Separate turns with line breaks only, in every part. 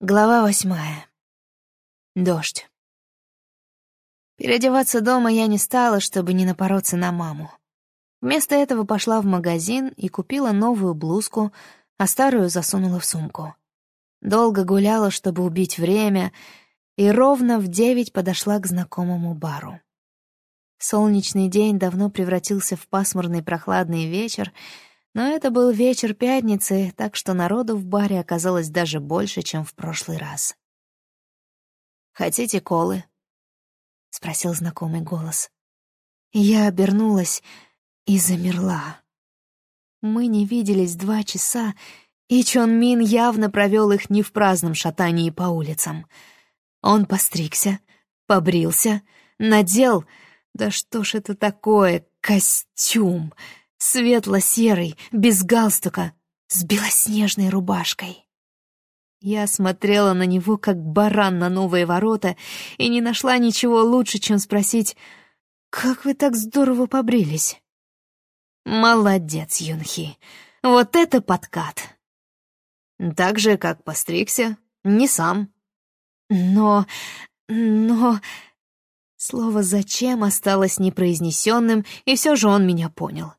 Глава восьмая. Дождь. Переодеваться дома я не стала, чтобы не напороться на маму. Вместо этого пошла в магазин и купила новую блузку, а старую засунула в сумку. Долго гуляла, чтобы убить время, и ровно в девять подошла к знакомому бару. Солнечный день давно превратился в пасмурный прохладный вечер — но это был вечер пятницы, так что народу в баре оказалось даже больше, чем в прошлый раз. «Хотите колы?» — спросил знакомый голос. Я обернулась и замерла. Мы не виделись два часа, и Чон Мин явно провел их не в праздном шатании по улицам. Он постригся, побрился, надел... Да что ж это такое, костюм! Светло-серый, без галстука, с белоснежной рубашкой. Я смотрела на него, как баран на новые ворота, и не нашла ничего лучше, чем спросить, «Как вы так здорово побрились?» «Молодец, Юнхи, вот это подкат!» «Так же, как постригся, не сам». «Но... но...» Слово «зачем» осталось непроизнесенным, и все же он меня понял.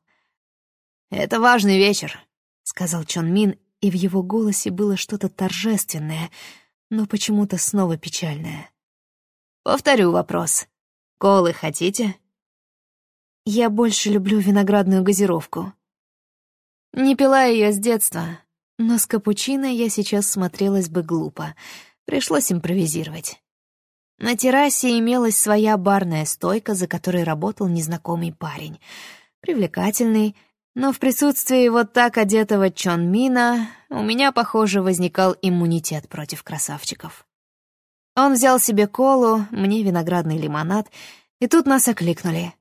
«Это важный вечер», — сказал Чон Мин, и в его голосе было что-то торжественное, но почему-то снова печальное. «Повторю вопрос. Колы хотите?» «Я больше люблю виноградную газировку». Не пила ее с детства, но с капучино я сейчас смотрелась бы глупо. Пришлось импровизировать. На террасе имелась своя барная стойка, за которой работал незнакомый парень. Привлекательный, но в присутствии вот так одетого Чон Мина у меня, похоже, возникал иммунитет против красавчиков. Он взял себе колу, мне виноградный лимонад, и тут нас окликнули.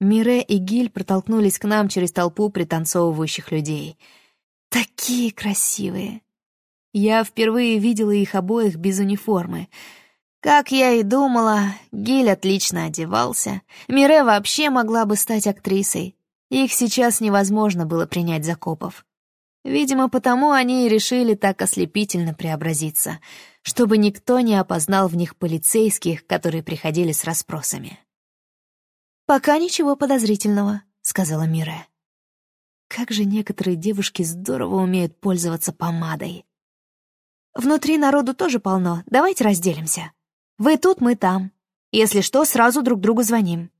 Мире и Гиль протолкнулись к нам через толпу пританцовывающих людей. Такие красивые! Я впервые видела их обоих без униформы. Как я и думала, Гиль отлично одевался. Мире вообще могла бы стать актрисой. Их сейчас невозможно было принять за копов. Видимо, потому они и решили так ослепительно преобразиться, чтобы никто не опознал в них полицейских, которые приходили с расспросами. «Пока ничего подозрительного», — сказала Мира. Как же некоторые девушки здорово умеют пользоваться помадой. Внутри народу тоже полно, давайте разделимся. Вы тут, мы там. Если что, сразу друг другу звоним.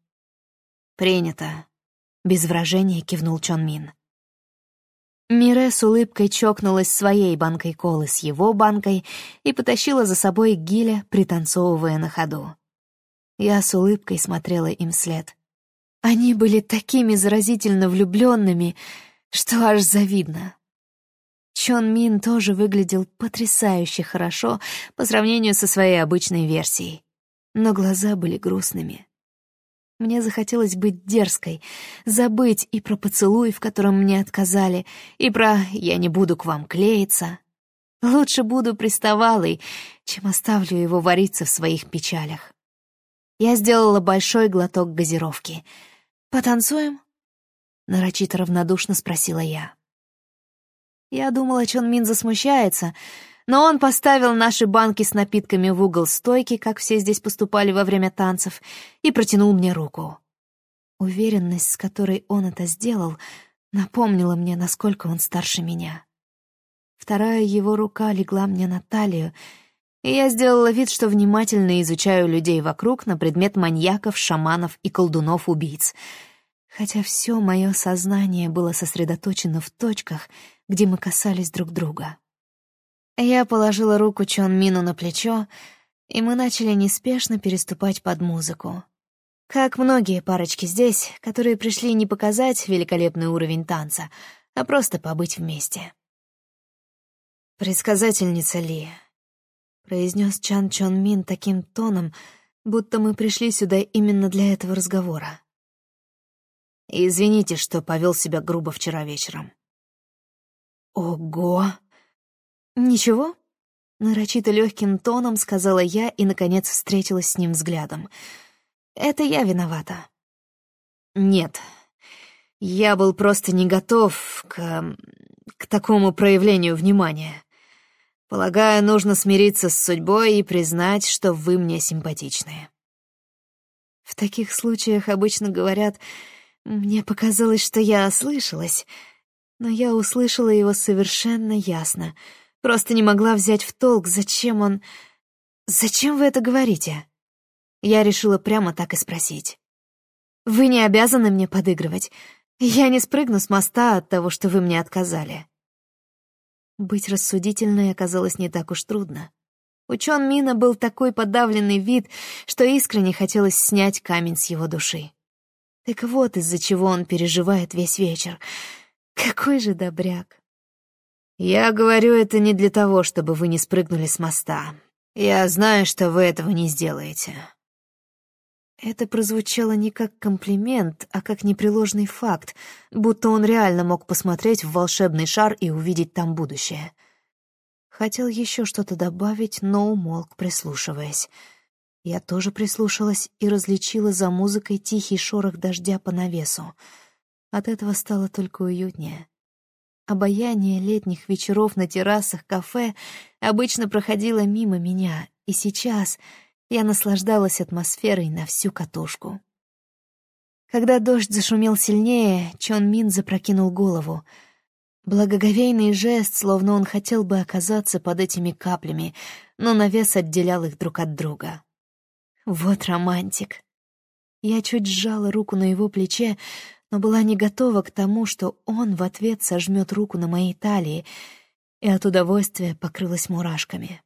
Принято, без выражения кивнул Чон Мин. Мире с улыбкой чокнулась своей банкой колы с его банкой и потащила за собой Гиля, пританцовывая на ходу. Я с улыбкой смотрела им вслед. Они были такими заразительно влюбленными, что аж завидно. Чон Мин тоже выглядел потрясающе хорошо по сравнению со своей обычной версией, но глаза были грустными. Мне захотелось быть дерзкой, забыть и про поцелуй, в котором мне отказали, и про «я не буду к вам клеиться». Лучше буду приставалой, чем оставлю его вариться в своих печалях. Я сделала большой глоток газировки. «Потанцуем?» — нарочито равнодушно спросила я. Я думала, Чон Мин засмущается, но он поставил наши банки с напитками в угол стойки, как все здесь поступали во время танцев, и протянул мне руку. Уверенность, с которой он это сделал, напомнила мне, насколько он старше меня. Вторая его рука легла мне на талию, и я сделала вид, что внимательно изучаю людей вокруг на предмет маньяков, шаманов и колдунов-убийц, хотя все мое сознание было сосредоточено в точках, где мы касались друг друга. Я положила руку Чон Мину на плечо, и мы начали неспешно переступать под музыку. Как многие парочки здесь, которые пришли не показать великолепный уровень танца, а просто побыть вместе. «Предсказательница Ли», — произнес Чан Чон Мин таким тоном, будто мы пришли сюда именно для этого разговора. «Извините, что повел себя грубо вчера вечером». «Ого!» «Ничего?» — нарочито легким тоном сказала я и, наконец, встретилась с ним взглядом. «Это я виновата». «Нет, я был просто не готов к... к такому проявлению внимания. Полагаю, нужно смириться с судьбой и признать, что вы мне симпатичны. В таких случаях обычно говорят, мне показалось, что я ослышалась, но я услышала его совершенно ясно. Просто не могла взять в толк, зачем он... Зачем вы это говорите? Я решила прямо так и спросить. Вы не обязаны мне подыгрывать. Я не спрыгну с моста от того, что вы мне отказали. Быть рассудительной оказалось не так уж трудно. У Чон Мина был такой подавленный вид, что искренне хотелось снять камень с его души. Так вот из-за чего он переживает весь вечер. Какой же добряк. Я говорю это не для того, чтобы вы не спрыгнули с моста. Я знаю, что вы этого не сделаете. Это прозвучало не как комплимент, а как непреложный факт, будто он реально мог посмотреть в волшебный шар и увидеть там будущее. Хотел еще что-то добавить, но умолк, прислушиваясь. Я тоже прислушалась и различила за музыкой тихий шорох дождя по навесу. От этого стало только уютнее. Обаяние летних вечеров на террасах кафе обычно проходило мимо меня, и сейчас я наслаждалась атмосферой на всю катушку. Когда дождь зашумел сильнее, Чон Мин запрокинул голову. Благоговейный жест, словно он хотел бы оказаться под этими каплями, но навес отделял их друг от друга. Вот романтик. Я чуть сжала руку на его плече, но была не готова к тому, что он в ответ сожмет руку на моей талии, и от удовольствия покрылась мурашками.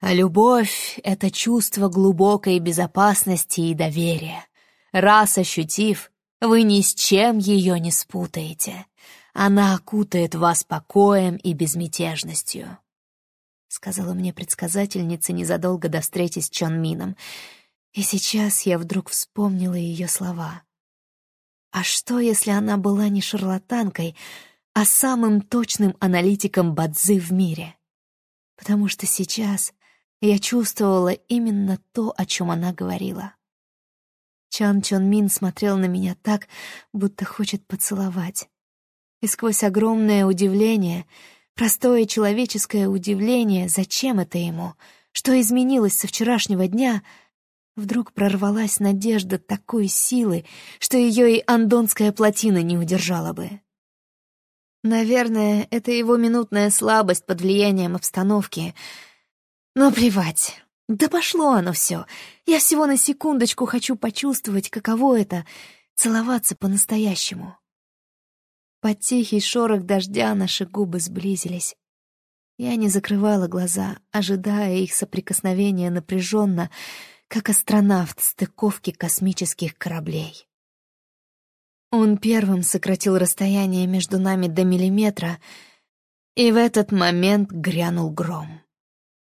А любовь — это чувство глубокой безопасности и доверия. Раз ощутив, вы ни с чем ее не спутаете. Она окутает вас покоем и безмятежностью. Сказала мне предсказательница незадолго до встречи с Чон Мином. И сейчас я вдруг вспомнила ее слова. А что, если она была не шарлатанкой, а самым точным аналитиком Бадзы в мире? Потому что сейчас я чувствовала именно то, о чем она говорила. Чан Чон Мин смотрел на меня так, будто хочет поцеловать. И сквозь огромное удивление, простое человеческое удивление, зачем это ему, что изменилось со вчерашнего дня, вдруг прорвалась надежда такой силы, что ее и андонская плотина не удержала бы. Наверное, это его минутная слабость под влиянием обстановки — но плевать. Да пошло оно все. Я всего на секундочку хочу почувствовать, каково это — целоваться по-настоящему. Под тихий шорох дождя наши губы сблизились. Я не закрывала глаза, ожидая их соприкосновения напряженно, как астронавт стыковки космических кораблей. Он первым сократил расстояние между нами до миллиметра, и в этот момент грянул гром.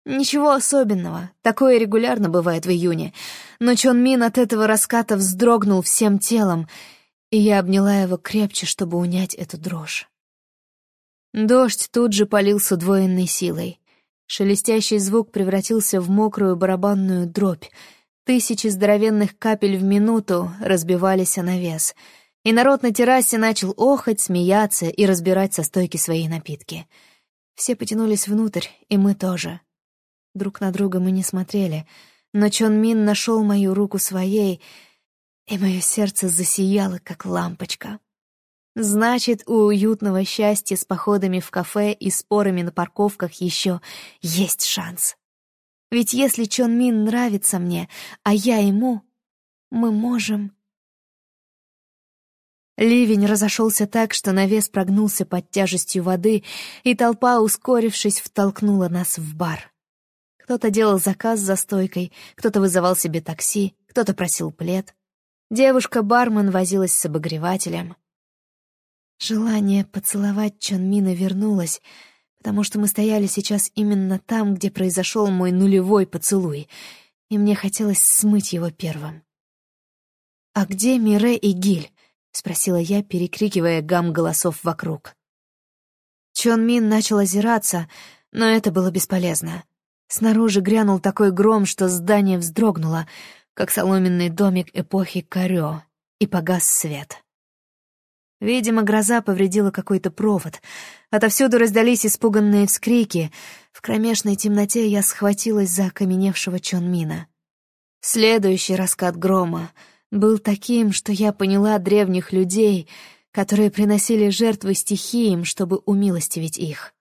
Ничего особенного, такое регулярно бывает в июне. Но Чон Мин от этого раската вздрогнул всем телом, и я обняла его крепче, чтобы унять эту дрожь. Дождь тут же полил с удвоенной силой. Шелестящий звук превратился в мокрую барабанную дробь. Тысячи здоровенных капель в минуту разбивались о навес. И народ на террасе начал охать, смеяться и разбирать со стойки свои напитки. Все потянулись внутрь, и мы тоже — Друг на друга мы не смотрели, но Чон Мин нашел мою руку своей, и мое сердце засияло, как лампочка. Значит, у уютного счастья с походами в кафе и спорами на парковках еще есть шанс. Ведь если Чон Мин нравится мне, а я ему, мы можем... Ливень разошелся так, что навес прогнулся под тяжестью воды, и толпа, ускорившись, втолкнула нас в бар. Кто-то делал заказ за стойкой, кто-то вызывал себе такси, кто-то просил плед. Девушка-бармен возилась с обогревателем. Желание поцеловать Чонмина вернулось, потому что мы стояли сейчас именно там, где произошел мой нулевой поцелуй, и мне хотелось смыть его первым. «А где Мире и Гиль?» — спросила я, перекрикивая гам голосов вокруг. Чон Мин начал озираться, но это было бесполезно. Снаружи грянул такой гром, что здание вздрогнуло, как соломенный домик эпохи Карё, и погас свет. Видимо, гроза повредила какой-то провод. Отовсюду раздались испуганные вскрики. В кромешной темноте я схватилась за окаменевшего Чонмина. Следующий раскат грома был таким, что я поняла древних людей, которые приносили жертвы стихиям, чтобы умилостивить их.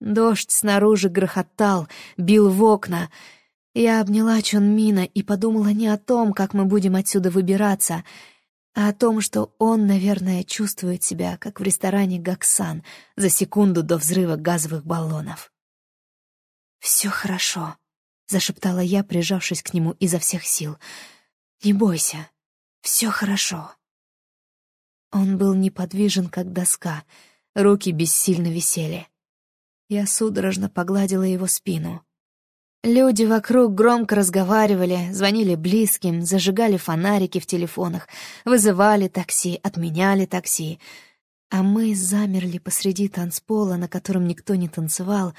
Дождь снаружи грохотал, бил в окна. Я обняла Чонмина и подумала не о том, как мы будем отсюда выбираться — а о том, что он, наверное, чувствует себя, как в ресторане «Гаксан» за секунду до взрыва газовых баллонов. «Все хорошо», — зашептала я, прижавшись к нему изо всех сил. «Не бойся, все хорошо». Он был неподвижен, как доска, руки бессильно висели. Я судорожно погладила его спину. Люди вокруг громко разговаривали, звонили близким, зажигали фонарики в телефонах, вызывали такси, отменяли такси. А мы замерли посреди танцпола, на котором никто не танцевал,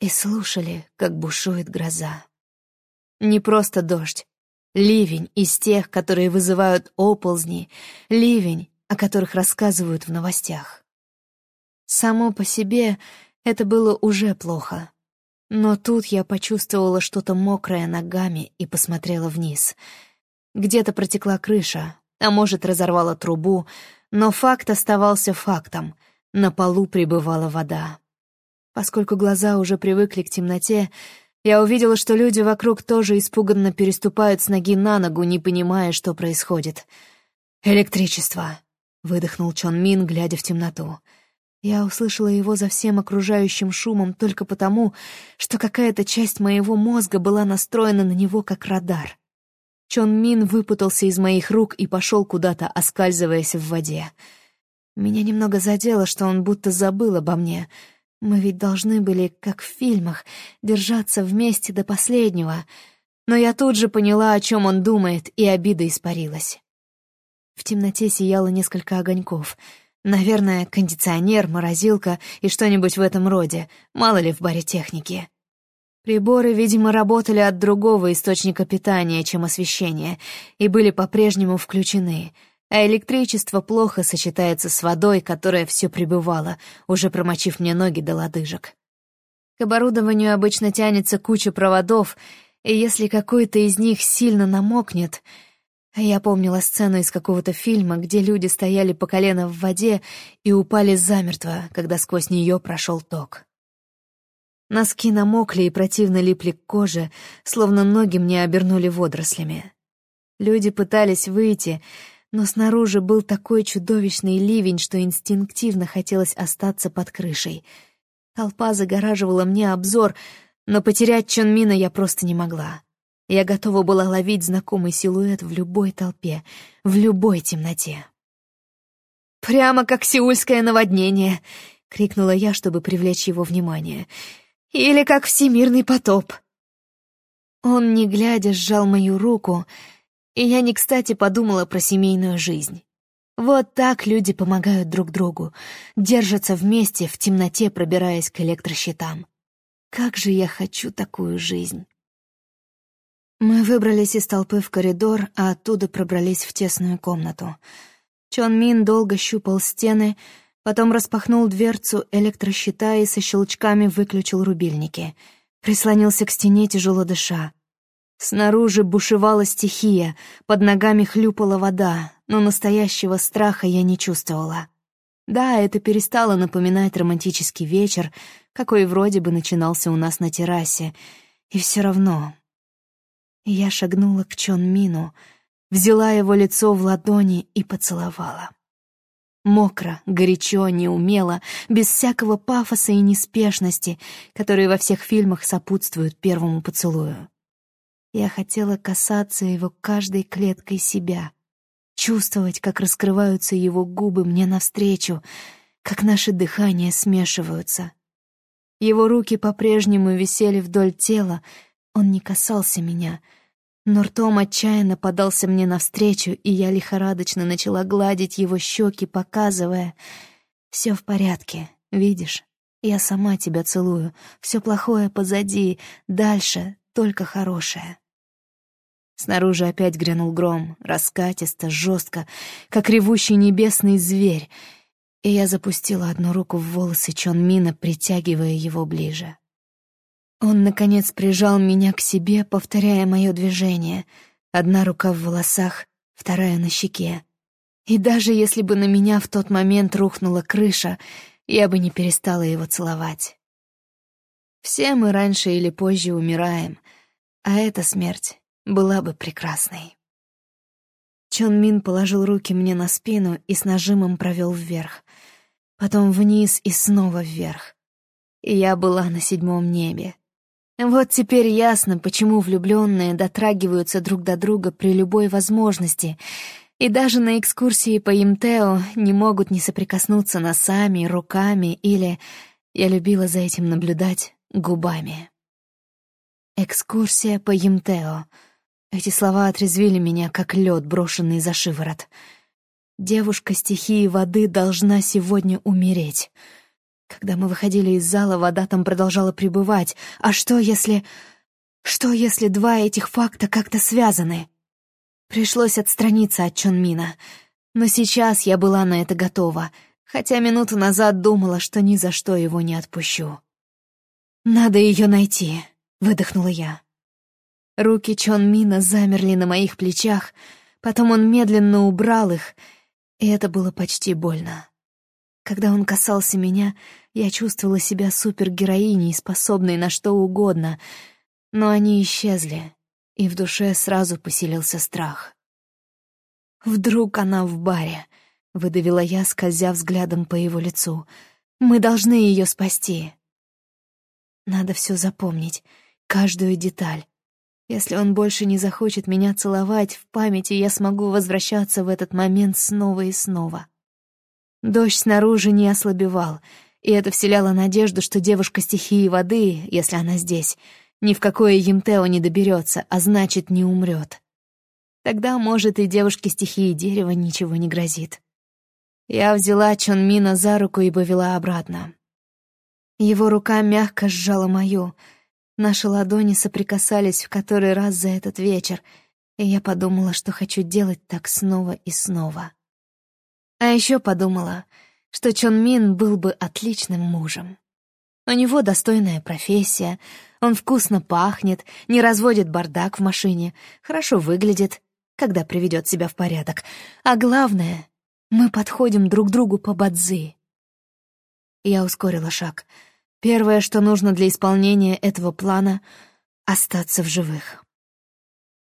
и слушали, как бушует гроза. Не просто дождь, ливень из тех, которые вызывают оползни, ливень, о которых рассказывают в новостях. Само по себе это было уже плохо. Но тут я почувствовала что-то мокрое ногами и посмотрела вниз. Где-то протекла крыша, а может, разорвала трубу, но факт оставался фактом. На полу пребывала вода. Поскольку глаза уже привыкли к темноте, я увидела, что люди вокруг тоже испуганно переступают с ноги на ногу, не понимая, что происходит. «Электричество!» — выдохнул Чон Мин, глядя в темноту. Я услышала его за всем окружающим шумом только потому, что какая-то часть моего мозга была настроена на него как радар. Чон Мин выпутался из моих рук и пошел куда-то, оскальзываясь в воде. Меня немного задело, что он будто забыл обо мне. Мы ведь должны были, как в фильмах, держаться вместе до последнего. Но я тут же поняла, о чем он думает, и обида испарилась. В темноте сияло несколько огоньков — Наверное, кондиционер, морозилка и что-нибудь в этом роде, мало ли в баре техники. Приборы, видимо, работали от другого источника питания, чем освещение, и были по-прежнему включены, а электричество плохо сочетается с водой, которая все прибывала, уже промочив мне ноги до лодыжек. К оборудованию обычно тянется куча проводов, и если какой-то из них сильно намокнет — я помнила сцену из какого-то фильма, где люди стояли по колено в воде и упали замертво, когда сквозь нее прошел ток. Носки намокли и противно липли к коже, словно ноги мне обернули водорослями. Люди пытались выйти, но снаружи был такой чудовищный ливень, что инстинктивно хотелось остаться под крышей. Толпа загораживала мне обзор, но потерять Чонмина я просто не могла. Я готова была ловить знакомый силуэт в любой толпе, в любой темноте. «Прямо как сеульское наводнение!» — крикнула я, чтобы привлечь его внимание. «Или как всемирный потоп!» Он, не глядя, сжал мою руку, и я не кстати подумала про семейную жизнь. Вот так люди помогают друг другу, держатся вместе в темноте, пробираясь к электрощитам. Как же я хочу такую жизнь! Мы выбрались из толпы в коридор, а оттуда пробрались в тесную комнату. Чон Мин долго щупал стены, потом распахнул дверцу электрощита и со щелчками выключил рубильники. Прислонился к стене, тяжело дыша. Снаружи бушевала стихия, под ногами хлюпала вода, но настоящего страха я не чувствовала. Да, это перестало напоминать романтический вечер, какой вроде бы начинался у нас на террасе, и все равно я шагнула к Чон Мину, взяла его лицо в ладони и поцеловала. Мокро, горячо, неумело, без всякого пафоса и неспешности, которые во всех фильмах сопутствуют первому поцелую. Я хотела касаться его каждой клеткой себя, чувствовать, как раскрываются его губы мне навстречу, как наши дыхания смешиваются. Его руки по-прежнему висели вдоль тела, он не касался меня, но ртом отчаянно подался мне навстречу, и я лихорадочно начала гладить его щеки, показывая «Все в порядке, видишь? Я сама тебя целую. Все плохое позади, дальше только хорошее». Снаружи опять грянул гром, раскатисто, жестко, как ревущий небесный зверь, и я запустила одну руку в волосы Чон Мина, притягивая его ближе. Он, наконец, прижал меня к себе, повторяя мое движение. Одна рука в волосах, вторая на щеке. И даже если бы на меня в тот момент рухнула крыша, я бы не перестала его целовать. Все мы раньше или позже умираем, а эта смерть была бы прекрасной. Чон Мин положил руки мне на спину и с нажимом провел вверх, потом вниз и снова вверх. И я была на седьмом небе. Вот теперь ясно, почему влюбленные дотрагиваются друг до друга при любой возможности, и даже на экскурсии по Имтео не могут не соприкоснуться носами, руками или, я любила за этим наблюдать, губами. Экскурсия по Имтео. Эти слова отрезвили меня, как лед, брошенный за шиворот. Девушка стихии воды должна сегодня умереть — когда мы выходили из зала, вода там продолжала пребывать. А что если... Что если два этих факта как-то связаны? Пришлось отстраниться от Чонмина. Но сейчас я была на это готова, хотя минуту назад думала, что ни за что его не отпущу. «Надо ее найти», — выдохнула я. Руки Чонмина замерли на моих плечах, потом он медленно убрал их, и это было почти больно. Когда он касался меня, я чувствовала себя супергероиней, способной на что угодно, но они исчезли, и в душе сразу поселился страх. «Вдруг она в баре?» — выдавила я, скользя взглядом по его лицу. «Мы должны ее спасти». Надо все запомнить, каждую деталь. Если он больше не захочет меня целовать, в памяти я смогу возвращаться в этот момент снова и снова. Дождь снаружи не ослабевал, и это вселяло надежду, что девушка стихии воды, если она здесь, ни в какое Емтео не доберется, а значит, не умрет. Тогда, может, и девушке стихии дерева ничего не грозит. Я взяла Чонмина за руку и повела обратно. Его рука мягко сжала мою. Наши ладони соприкасались в который раз за этот вечер, и я подумала, что хочу делать так снова и снова. А еще подумала, что Чон Мин был бы отличным мужем. У него достойная профессия, он вкусно пахнет, не разводит бардак в машине, хорошо выглядит, когда приведет себя в порядок. А главное, мы подходим друг другу по бадзи. Я ускорила шаг. Первое, что нужно для исполнения этого плана — остаться в живых.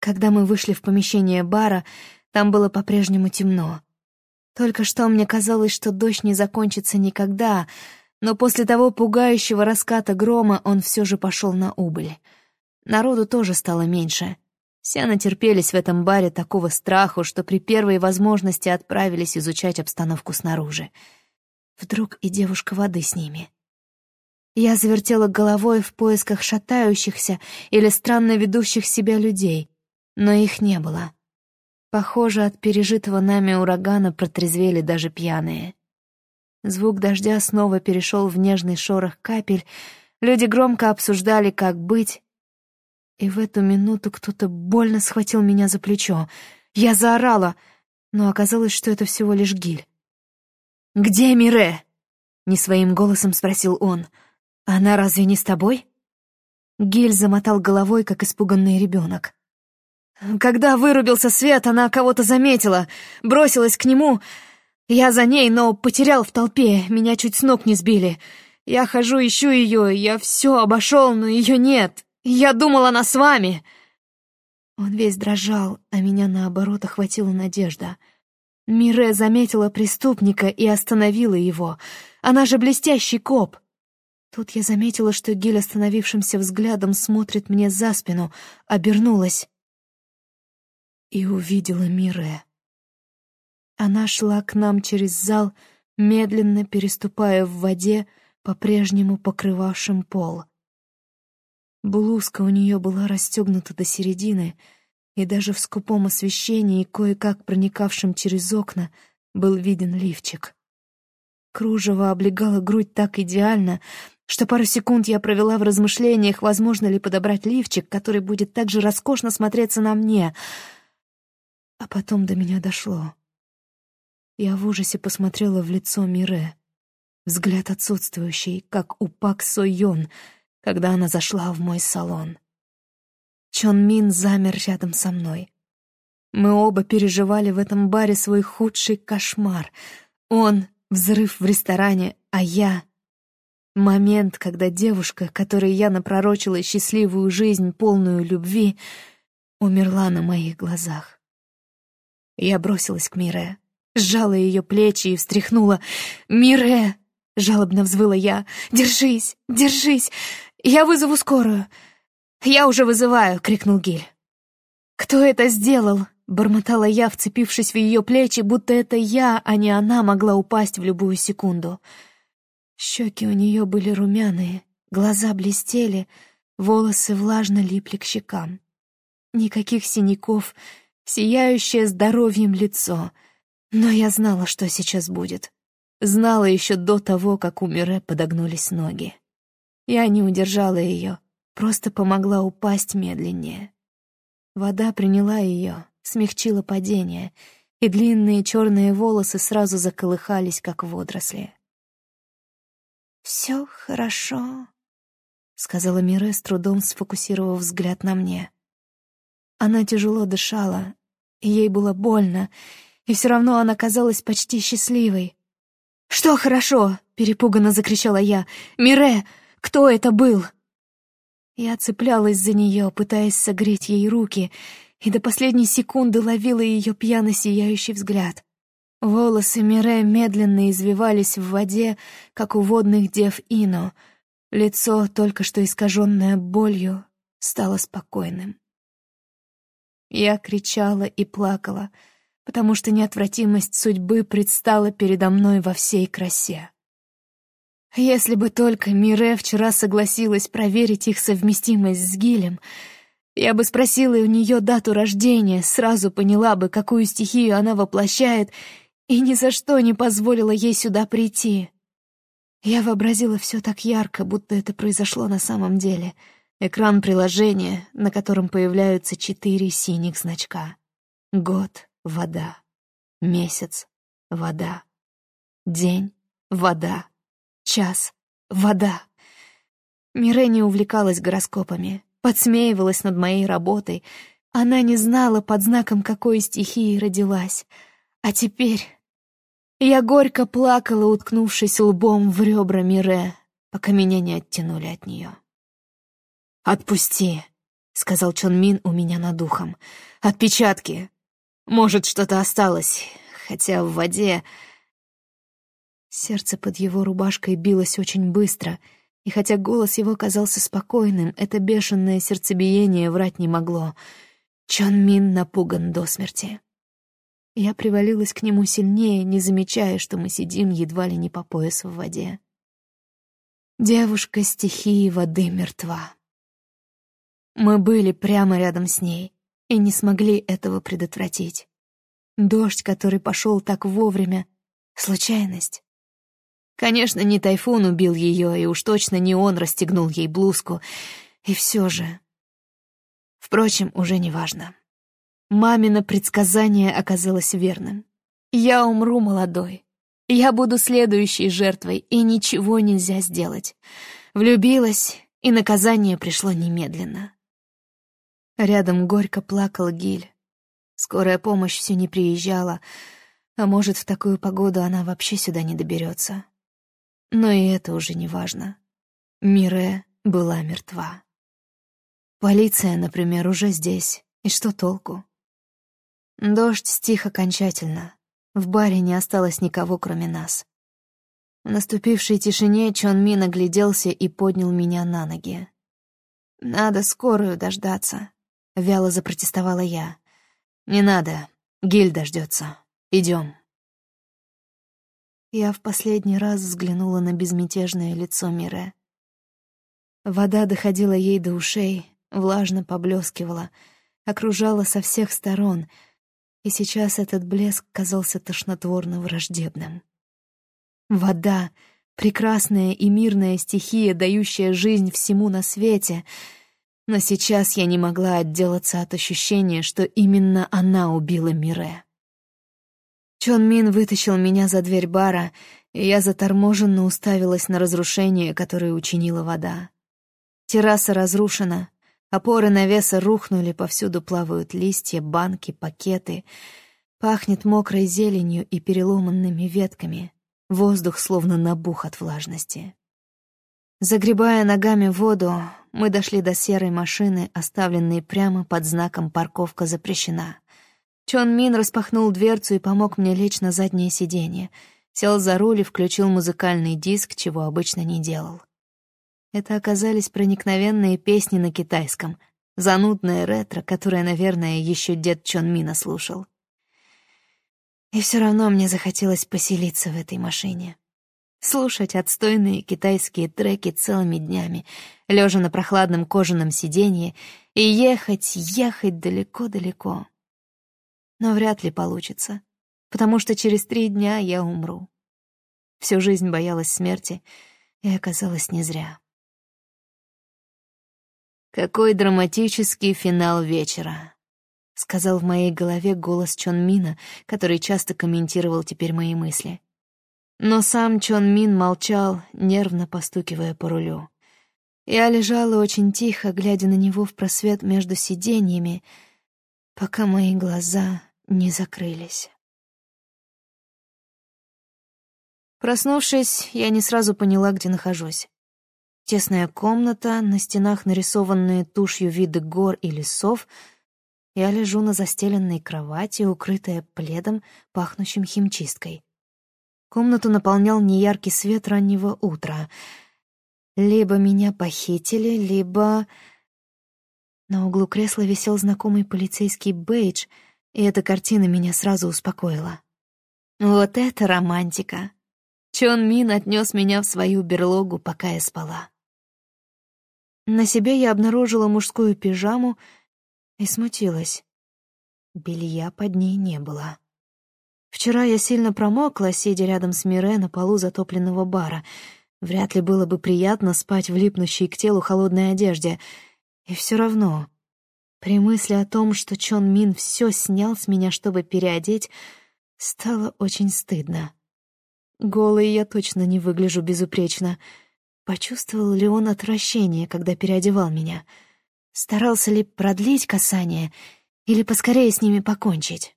Когда мы вышли в помещение бара, там было по-прежнему темно. Только что мне казалось, что дождь не закончится никогда, но после того пугающего раската грома он все же пошел на убыль. Народу тоже стало меньше. Все натерпелись в этом баре такого страху, что при первой возможности отправились изучать обстановку снаружи. Вдруг и девушка воды с ними. Я завертела головой в поисках шатающихся или странно ведущих себя людей, но их не было. Похоже, от пережитого нами урагана протрезвели даже пьяные. Звук дождя снова перешел в нежный шорох капель, люди громко обсуждали, как быть. И в эту минуту кто-то больно схватил меня за плечо. Я заорала, но оказалось, что это всего лишь Гиль. «Где Мире?» — не своим голосом спросил он. «Она разве не с тобой?» Гиль замотал головой, как испуганный ребенок. Когда вырубился свет, она кого-то заметила, бросилась к нему. Я за ней, но потерял в толпе, меня чуть с ног не сбили. Я хожу, ищу ее, я все обошел, но ее нет. Я думал, она с вами. Он весь дрожал, а меня, наоборот, охватила надежда. Мире заметила преступника и остановила его. Она же блестящий коп. Тут я заметила, что Гиль остановившимся взглядом смотрит мне за спину, обернулась и увидела Мире. Она шла к нам через зал, медленно переступая в воде, по-прежнему покрывавшим пол. Блузка у нее была расстегнута до середины, и даже в скупом освещении, кое-как проникавшем через окна, был виден лифчик. Кружево облегало грудь так идеально, что пару секунд я провела в размышлениях, возможно ли подобрать лифчик, который будет так же роскошно смотреться на мне. А потом до меня дошло. Я в ужасе посмотрела в лицо Мире. Взгляд отсутствующий, как у Пак Со Йон, когда она зашла в мой салон. Чон Мин замер рядом со мной. Мы оба переживали в этом баре свой худший кошмар. Он — взрыв в ресторане, а я — момент, когда девушка, которой я напророчила счастливую жизнь, полную любви, умерла на моих глазах. Я бросилась к Мире, сжала ее плечи и встряхнула. «Мире!» — жалобно взвыла я. «Держись! Держись! Я вызову скорую!» «Я уже вызываю!» — крикнул Гиль. «Кто это сделал?» — бормотала я, вцепившись в ее плечи, будто это я, а не она могла упасть в любую секунду. Щеки у нее были румяные, глаза блестели, волосы влажно липли к щекам. Никаких синяков, сияющее здоровьем лицо — но я знала, что сейчас будет. Знала еще до того, как у Мире подогнулись ноги. Я не удержала ее, просто помогла упасть медленнее. Вода приняла ее, смягчила падение, и длинные черные волосы сразу заколыхались, как водоросли. «Все хорошо», — сказала Мире, с трудом сфокусировав взгляд на мне. Она тяжело дышала, и ей было больно, и все равно она казалась почти счастливой. «Что хорошо?» — перепуганно закричала я. «Мире, кто это был?» Я цеплялась за нее, пытаясь согреть ей руки, и до последней секунды ловила ее пьяно сияющий взгляд. Волосы Мире медленно извивались в воде, как у водных дев Ино. Лицо, только что искаженное болью, стало спокойным. Я кричала и плакала — потому что неотвратимость судьбы предстала передо мной во всей красе. Если бы только Мире вчера согласилась проверить их совместимость с Гилем, я бы спросила у нее дату рождения, сразу поняла бы, какую стихию она воплощает, и ни за что не позволила ей сюда прийти. Я вообразила все так ярко, будто это произошло на самом деле. Экран приложения, на котором появляются четыре синих значка. Год, вода. Месяц — вода. День — вода. Час — вода. Мире не увлекалась гороскопами, подсмеивалась над моей работой. Она не знала, под знаком какой стихии родилась. А теперь... Я горько плакала, уткнувшись лбом в ребра Мире, пока меня не оттянули от нее. «Отпусти», — сказал Чон Мин у меня над ухом. «Отпечатки. Может, что-то осталось, хотя в воде... Сердце под его рубашкой билось очень быстро, и хотя голос его казался спокойным, это бешеное сердцебиение врать не могло. Чон Мин напуган до смерти. Я привалилась к нему сильнее, не замечая, что мы сидим едва ли не по пояс в воде. Девушка стихии воды мертва. Мы были прямо рядом с ней и не смогли этого предотвратить. Дождь, который пошел так вовремя, случайность. Конечно, не тайфун убил ее, и уж точно не он расстегнул ей блузку. И все же... Впрочем, уже не важно. Мамино предсказание оказалось верным. Я умру молодой. Я буду следующей жертвой, и ничего нельзя сделать. Влюбилась, и наказание пришло немедленно. Рядом горько плакал Гиль. Скорая помощь все не приезжала, а может, в такую погоду она вообще сюда не доберется. Но и это уже не важно. Мире была мертва. Полиция, например, уже здесь. И что толку? Дождь стих окончательно. В баре не осталось никого, кроме нас. В наступившей тишине Чон Мин огляделся и поднял меня на ноги. «Надо скорую дождаться», — вяло запротестовала я. «Не надо. Гиль дождется. Идем». Я в последний раз взглянула на безмятежное лицо Мире. Вода доходила ей до ушей, влажно поблескивала, окружала со всех сторон, и сейчас этот блеск казался тошнотворно враждебным. Вода, прекрасная и мирная стихия, дающая жизнь всему на свете. Но сейчас я не могла отделаться от ощущения, что именно она убила Мире. Чон Мин вытащил меня за дверь бара, и я заторможенно уставилась на разрушение, которое учинила вода. Терраса разрушена, опоры навеса рухнули, повсюду плавают листья, банки, пакеты. Пахнет мокрой зеленью и переломанными ветками. Воздух словно набух от влажности. Загребая ногами воду, мы дошли до серой машины, оставленной прямо под знаком «Парковка запрещена». Чон Мин распахнул дверцу и помог мне лечь на заднее сиденье. Сел за руль и включил музыкальный диск, чего обычно не делал. Это оказались проникновенные песни на китайском, занудное ретро, которое, наверное, еще дед Чон Мина слушал. И все равно мне захотелось поселиться в этой машине. Слушать отстойные китайские треки целыми днями, лежа на прохладном кожаном сиденье, и ехать, ехать далеко-далеко. Но вряд ли получится, потому что через три дня я умру. Всю жизнь боялась смерти, и оказалось не зря. «Какой драматический финал вечера», — сказал в моей голове голос Чон Мина, который часто комментировал теперь мои мысли. Но сам Чон Мин молчал, нервно постукивая по рулю. Я лежала очень тихо, глядя на него в просвет между сиденьями, пока мои глаза не закрылись. Проснувшись, я не сразу поняла, где нахожусь. Тесная комната, на стенах нарисованные тушью виды гор и лесов. Я лежу на застеленной кровати, укрытая пледом, пахнущим химчисткой. Комнату наполнял неяркий свет раннего утра. Либо меня похитили, либо... На углу кресла висел знакомый полицейский бейдж, и эта картина меня сразу успокоила. Вот это романтика! Чон Мин отнес меня в свою берлогу, пока я спала. На себе я обнаружила мужскую пижаму и смутилась. Белья под ней не было. Вчера я сильно промокла, сидя рядом с Мире на полу затопленного бара. Вряд ли было бы приятно спать в липнущей к телу холодной одежде. И все равно, при мысли о том, что Чон Мин все снял с меня, чтобы переодеть, стало очень стыдно. Голой я точно не выгляжу безупречно — Почувствовал ли он отвращение, когда переодевал меня? Старался ли продлить касание или поскорее с ними покончить?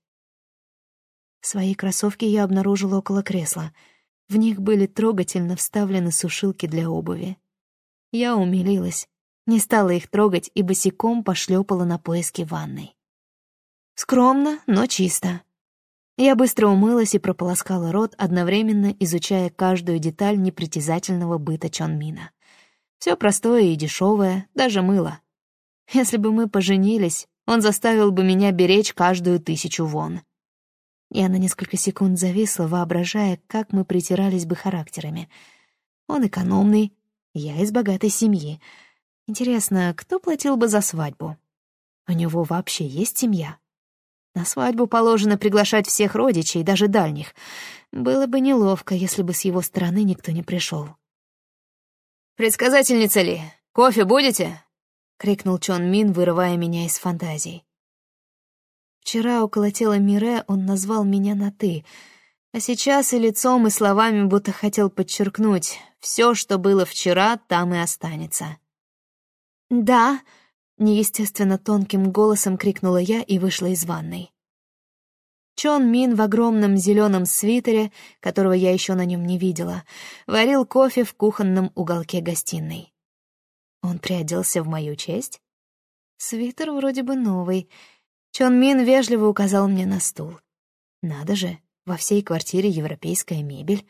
Свои кроссовки я обнаружила около кресла. В них были трогательно вставлены сушилки для обуви. Я умилилась, не стала их трогать и босиком пошлепала на поиски ванной. Скромно, но чисто. Я быстро умылась и прополоскала рот, одновременно изучая каждую деталь непритязательного быта Чонмина. Все простое и дешевое, даже мыло. Если бы мы поженились, он заставил бы меня беречь каждую тысячу вон. Я на несколько секунд зависла, воображая, как мы притирались бы характерами. Он экономный, я из богатой семьи. Интересно, кто платил бы за свадьбу? У него вообще есть семья? На свадьбу положено приглашать всех родичей, даже дальних. Было бы неловко, если бы с его стороны никто не пришел. «Предсказательница ли? Кофе будете?» — крикнул Чон Мин, вырывая меня из фантазий. Вчера около тела Мире он назвал меня на «ты», а сейчас и лицом, и словами будто хотел подчеркнуть, все, что было вчера, там и останется. «Да», Неестественно тонким голосом крикнула я и вышла из ванной. Чон Мин в огромном зеленом свитере, которого я еще на нем не видела, варил кофе в кухонном уголке гостиной. Он приоделся в мою честь? Свитер вроде бы новый. Чон Мин вежливо указал мне на стул. Надо же, во всей квартире европейская мебель.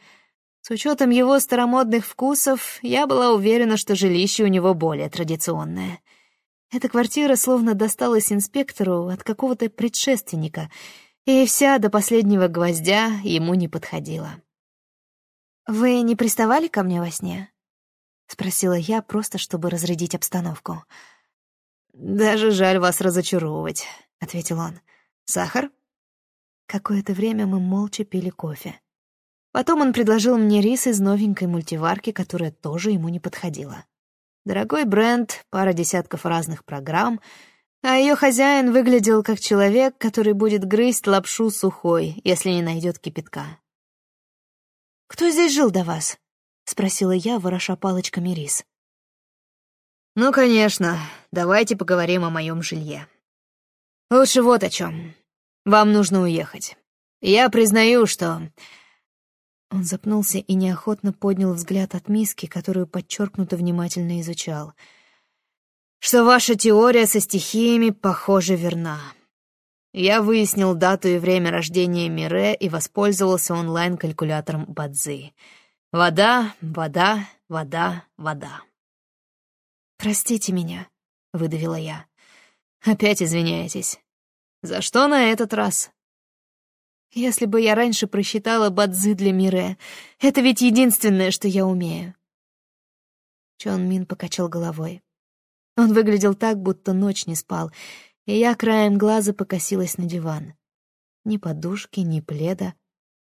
С учетом его старомодных вкусов, я была уверена, что жилище у него более традиционное — эта квартира словно досталась инспектору от какого-то предшественника, и вся до последнего гвоздя ему не подходила. «Вы не приставали ко мне во сне?» — спросила я, просто чтобы разрядить обстановку. «Даже жаль вас разочаровывать», — ответил он. «Сахар?» Какое-то время мы молча пили кофе. Потом он предложил мне рис из новенькой мультиварки, которая тоже ему не подходила. Дорогой бренд, пара десятков разных программ, а ее хозяин выглядел как человек, который будет грызть лапшу сухой, если не найдет кипятка. «Кто здесь жил до вас?» — спросила я, вороша палочками рис.
«Ну, конечно, давайте поговорим о моем жилье. Лучше вот о чем. Вам нужно уехать. Я признаю, что...»
Он запнулся и неохотно поднял взгляд от миски, которую подчеркнуто внимательно изучал.
«Что ваша теория со стихиями, похоже, верна. Я выяснил дату и время рождения Мире и воспользовался онлайн-калькулятором Бадзи. Вода, вода, вода, вода.
«Простите меня», — выдавила я.
«Опять извиняетесь. За что на этот раз?»
«Если бы я раньше просчитала бадзы для Мире, это ведь единственное, что я умею». Чон Мин покачал головой. Он выглядел так, будто ночь не спал, и я краем глаза покосилась на диван. Ни подушки, ни пледа.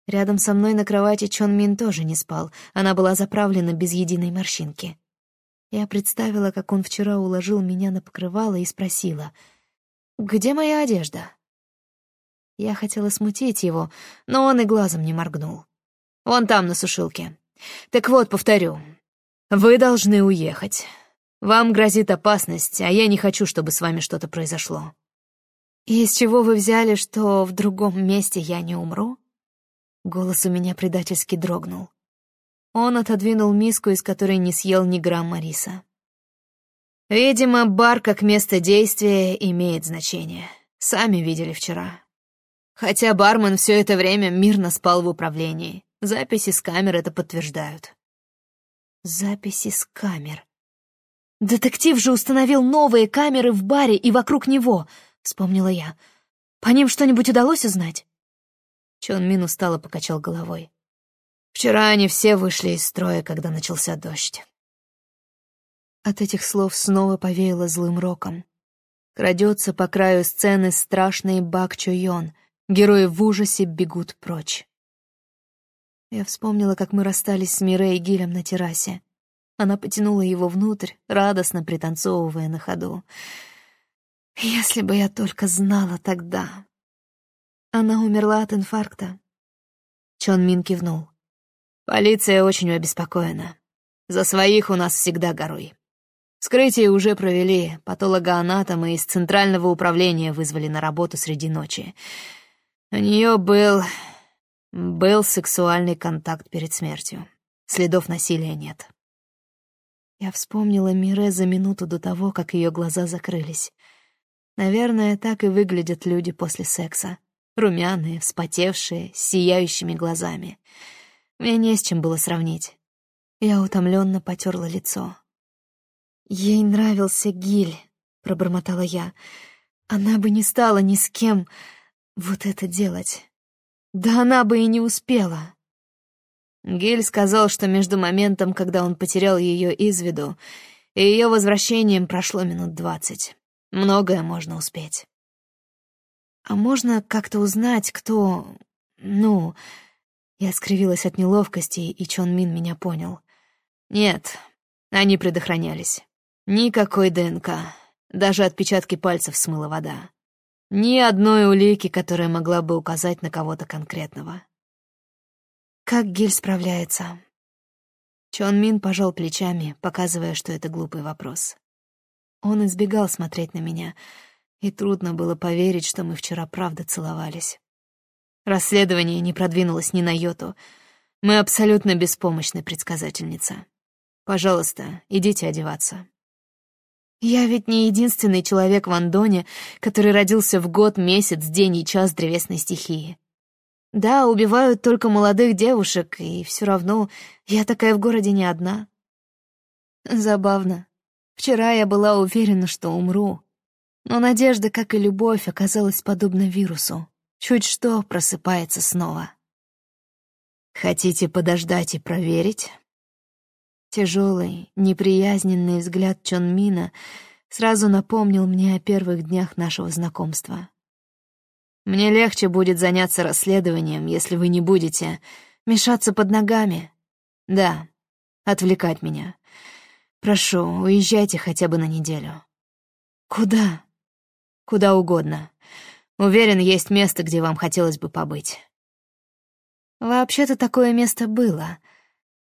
Рядом со мной на кровати Чон Мин тоже не спал, она была заправлена без единой морщинки. Я представила, как он вчера уложил меня на покрывало и спросила, «Где моя одежда?» Я хотела смутить его, но он и глазом не моргнул.
«Вон там, на сушилке. Так вот, повторю, вы должны уехать. Вам грозит опасность, а я не хочу, чтобы с вами что-то произошло».
«И из чего вы взяли, что в другом месте я не умру?» Голос у меня предательски дрогнул. Он отодвинул миску, из которой не съел ни грамма риса.
«Видимо, бар как место действия имеет значение. Сами видели вчера. Хотя бармен все это время мирно спал в управлении. Записи с камер это подтверждают».
«Записи с камер», «Детектив же установил новые камеры в баре и вокруг него», — вспомнила я. «По ним что-нибудь удалось узнать?»
Чон Мин устало покачал головой. «Вчера они все вышли из строя, когда начался дождь».
От этих слов снова повеяло злым роком. Крадется по краю сцены страшный Бак Чо Йон. Герои в ужасе бегут прочь. Я вспомнила, как мы расстались с Мирей и Гилем на террасе. Она потянула его внутрь, радостно пританцовывая на ходу. Если бы я только знала тогда. Она умерла от инфаркта. Чон Мин кивнул.
Полиция очень обеспокоена. За своих у нас всегда горой. Вскрытие уже провели, патологоанатомы из Центрального управления вызвали на работу среди ночи. У нее был... был сексуальный контакт перед смертью. Следов насилия нет.
Я вспомнила Мире за минуту до того, как ее глаза закрылись. Наверное, так и выглядят люди после секса. Румяные, вспотевшие, с сияющими глазами. Мне не с чем было сравнить. Я утомленно потерла лицо. «Ей нравился Гиль», — пробормотала я. «Она бы не стала ни с кем вот это делать. Да она бы и не успела».
Гиль сказал, что между моментом, когда он потерял ее из виду, и ее возвращением прошло минут двадцать. Многое можно успеть.
А можно как-то узнать, кто... Ну... Я скривилась от неловкости, и Чон Мин меня понял.
Нет, они предохранялись. Никакой ДНК. Даже отпечатки пальцев смыла вода. Ни одной улики, которая могла бы указать на кого-то конкретного.
Как Гиль справляется? Чон Мин пожал плечами, показывая, что это глупый вопрос. Он избегал смотреть на меня, и трудно было поверить, что мы вчера правда целовались. Расследование не продвинулось ни на йоту. Мы абсолютно беспомощны, предсказательница. Пожалуйста, идите одеваться. Я ведь не единственный человек в Андоне, который родился в год, месяц, день и час древесной стихии. Да, убивают только молодых девушек, и все равно я такая в городе не одна. Забавно. Вчера я была уверена, что умру. Но надежда, как и любовь, оказалась подобна вирусу. Чуть что просыпается снова. Хотите подождать и проверить? Тяжелый, неприязненный взгляд Чон Мина сразу напомнил мне о первых днях нашего знакомства. Мне легче будет заняться расследованием, если вы не будете Мешаться под ногами.
Да, отвлекать меня. Прошу, уезжайте хотя бы на неделю.
Куда?
Куда угодно. Уверен, есть место, где вам хотелось бы побыть.
Вообще-то такое место было.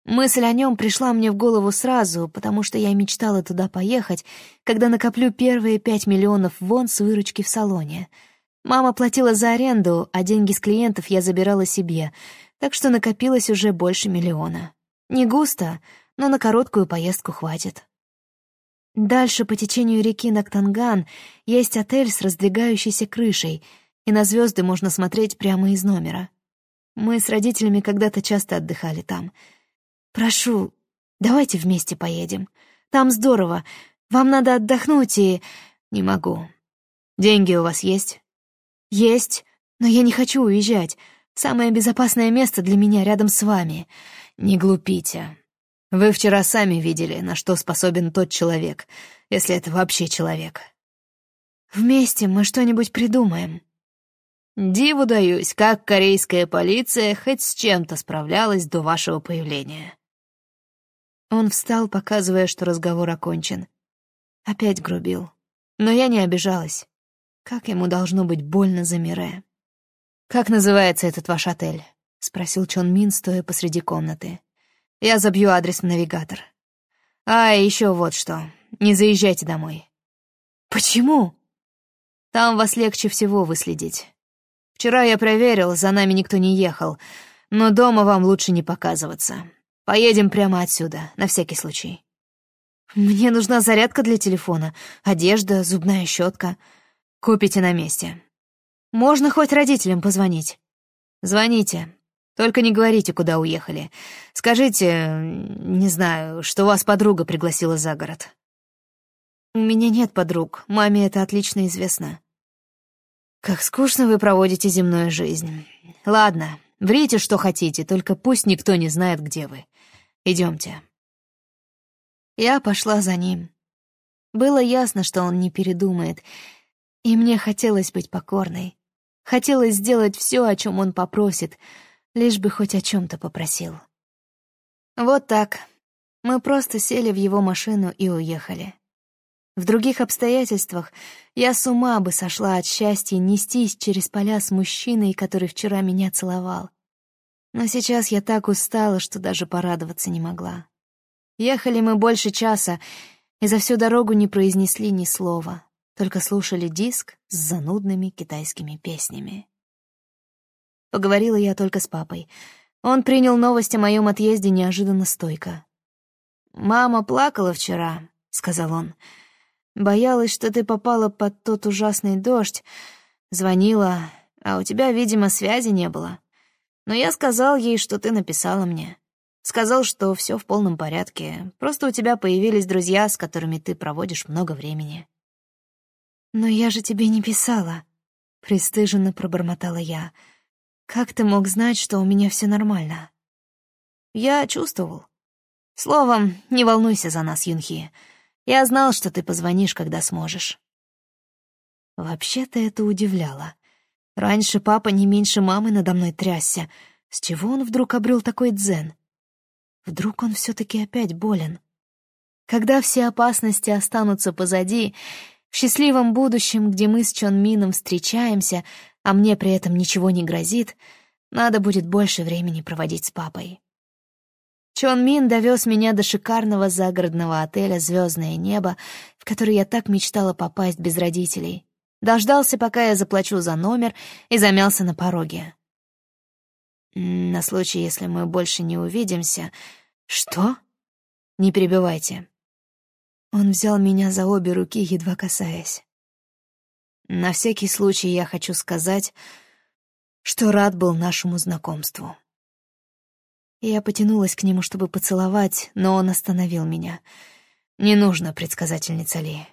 Мысль о нем пришла мне в голову сразу, потому что я мечтала туда поехать, когда накоплю первые пять миллионов вон с выручки в салоне. Мама платила за аренду, а деньги с клиентов я забирала себе, так что накопилось уже больше миллиона. Не густо, но на короткую поездку хватит. Дальше по течению реки Нактанган есть отель с раздвигающейся крышей, и на звезды можно смотреть прямо из номера. Мы с родителями когда-то часто отдыхали там. Прошу, давайте вместе поедем. Там здорово. Вам надо отдохнуть и...
Не могу. Деньги у вас есть?
Есть, но я не хочу уезжать. Самое безопасное место для меня рядом с вами.
Не глупите. Вы вчера сами видели, на что способен тот человек, если это вообще человек.
Вместе мы что-нибудь придумаем.
Диву даюсь, как корейская полиция хоть с чем-то справлялась до вашего появления.
Он встал, показывая, что разговор окончен. Опять грубил. Но я не обижалась. Как ему должно быть больно за Мире.
«Как называется этот ваш отель?» — спросил Чон Мин, стоя посреди комнаты. Я забью адрес в навигатор. А, еще вот что. Не заезжайте домой.
Почему?
Там вас легче всего выследить. Вчера я проверил, за нами никто не ехал, но дома вам лучше не показываться. Поедем прямо отсюда, на всякий случай.
Мне нужна зарядка для телефона, одежда, зубная щетка.
Купите на месте.
Можно хоть родителям позвонить?
Звоните. Только не говорите, куда уехали. Скажите, не знаю, что вас подруга пригласила за город.
У меня нет подруг, маме это отлично известно.
Как скучно вы проводите земную жизнь. Ладно, врите, что хотите, только пусть никто не знает, где вы. Идемте.
Я пошла за ним. Было ясно, что он не передумает, и мне хотелось быть покорной. Хотелось сделать все, о чем он попросит — лишь бы хоть о чем-то попросил. Вот так. Мы просто сели в его машину и уехали. В других обстоятельствах я с ума бы сошла от счастья нестись через поля с мужчиной, который вчера меня целовал. Но сейчас я так устала, что даже порадоваться не могла. Ехали мы больше часа, и за всю дорогу не произнесли ни слова, только слушали диск с занудными китайскими песнями. Поговорила я только с папой. Он принял новость о моем отъезде неожиданно стойко. «Мама плакала вчера», — сказал он. «Боялась, что ты попала под тот ужасный дождь. Звонила, а у тебя, видимо, связи не было. Но я сказал ей, что ты написала мне. Сказал, что все в полном порядке. Просто у тебя появились друзья, с которыми ты проводишь много времени». «Но я же тебе не писала», — пристыженно пробормотала я. Как ты мог знать, что у меня все нормально? Я чувствовал. Словом, не волнуйся за нас, Юнхи. Я знал, что ты позвонишь, когда сможешь. Вообще-то это удивляло. Раньше папа не меньше мамы надо мной трясся. С чего он вдруг обрел такой дзен? Вдруг он все-таки опять болен? Когда все опасности останутся позади, в счастливом будущем, где мы с Чон Мином встречаемся, а мне при этом ничего не грозит, надо будет больше времени проводить с папой. Чон Мин довез меня до шикарного загородного отеля «Звездное небо», в который я так мечтала попасть без родителей. Дождался, пока я заплачу за номер, и замялся на пороге. На случай, если мы больше не увидимся... Что? Не перебивайте. Он взял меня за обе руки, едва касаясь. На всякий случай я хочу сказать, что рад был нашему знакомству. Я потянулась к нему, чтобы поцеловать, но он остановил меня. Не нужно, предсказательница Ли.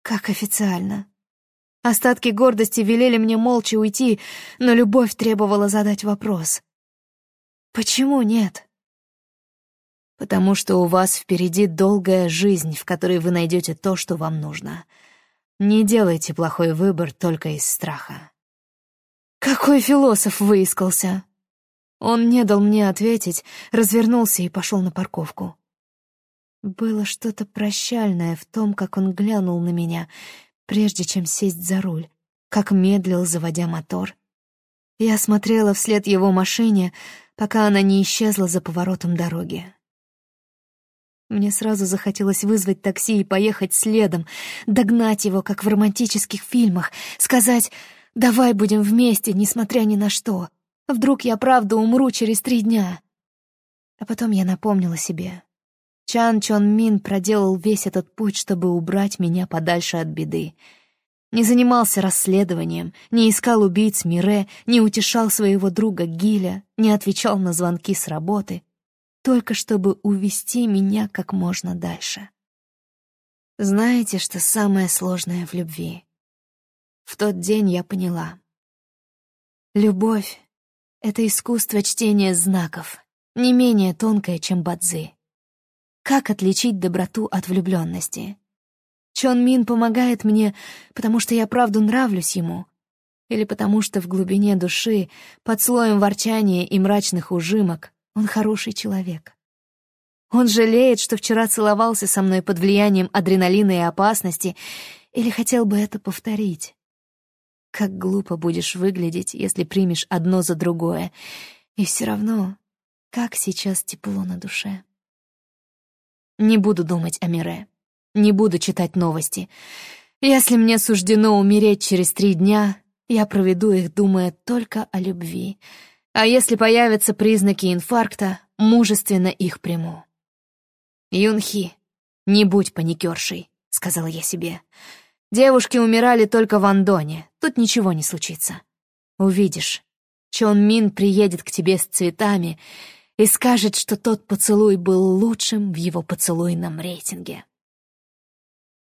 Как официально. Остатки гордости велели мне молча уйти, но любовь требовала задать вопрос. Почему нет? Потому что у вас впереди долгая жизнь, в которой вы найдете то, что вам нужно — не делайте плохой выбор только из страха. Какой философ выискался? Он не дал мне ответить, развернулся и пошел на парковку. Было что-то прощальное в том, как он глянул на меня, прежде чем сесть за руль, как медлил, заводя мотор. Я смотрела вслед его машине, пока она не исчезла за поворотом дороги. Мне сразу захотелось вызвать такси и поехать следом, догнать его, как в романтических фильмах, сказать «давай будем вместе, несмотря ни на что». Вдруг я правда умру через три дня. А потом я напомнила себе. Чан Чон Мин проделал весь этот путь, чтобы убрать меня подальше от беды. Не занимался расследованием, не искал убийц Мире, не утешал своего друга Гиля, не отвечал на звонки с работы, только чтобы увести меня как можно дальше. Знаете, что самое сложное в любви? В тот день я поняла. Любовь — это искусство чтения знаков, не менее тонкое, чем бадзи. Как отличить доброту от влюбленности? Чон Мин помогает мне, потому что я правду нравлюсь ему, или потому что в глубине души, под слоем ворчания и мрачных ужимок, он хороший человек. Он жалеет, что вчера целовался со мной под влиянием адреналина и опасности, или хотел бы это повторить. Как глупо будешь выглядеть, если примешь одно за другое. И все равно, как сейчас тепло на душе. Не буду думать о Мире. Не буду читать новости. Если мне суждено умереть через три дня, я проведу их, думая только о любви — а если появятся признаки инфаркта, мужественно их приму. «Юнхи, не будь паникершей», — сказала я себе. «Девушки умирали только в Андоне, тут ничего не случится. Увидишь, Чон Мин приедет к тебе с цветами и скажет, что тот поцелуй был лучшим в его поцелуйном рейтинге».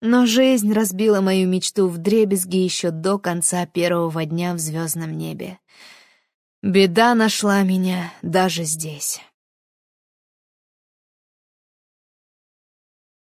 Но жизнь разбила мою мечту в дребезги еще до конца первого дня в звездном небе. Беда нашла меня даже здесь.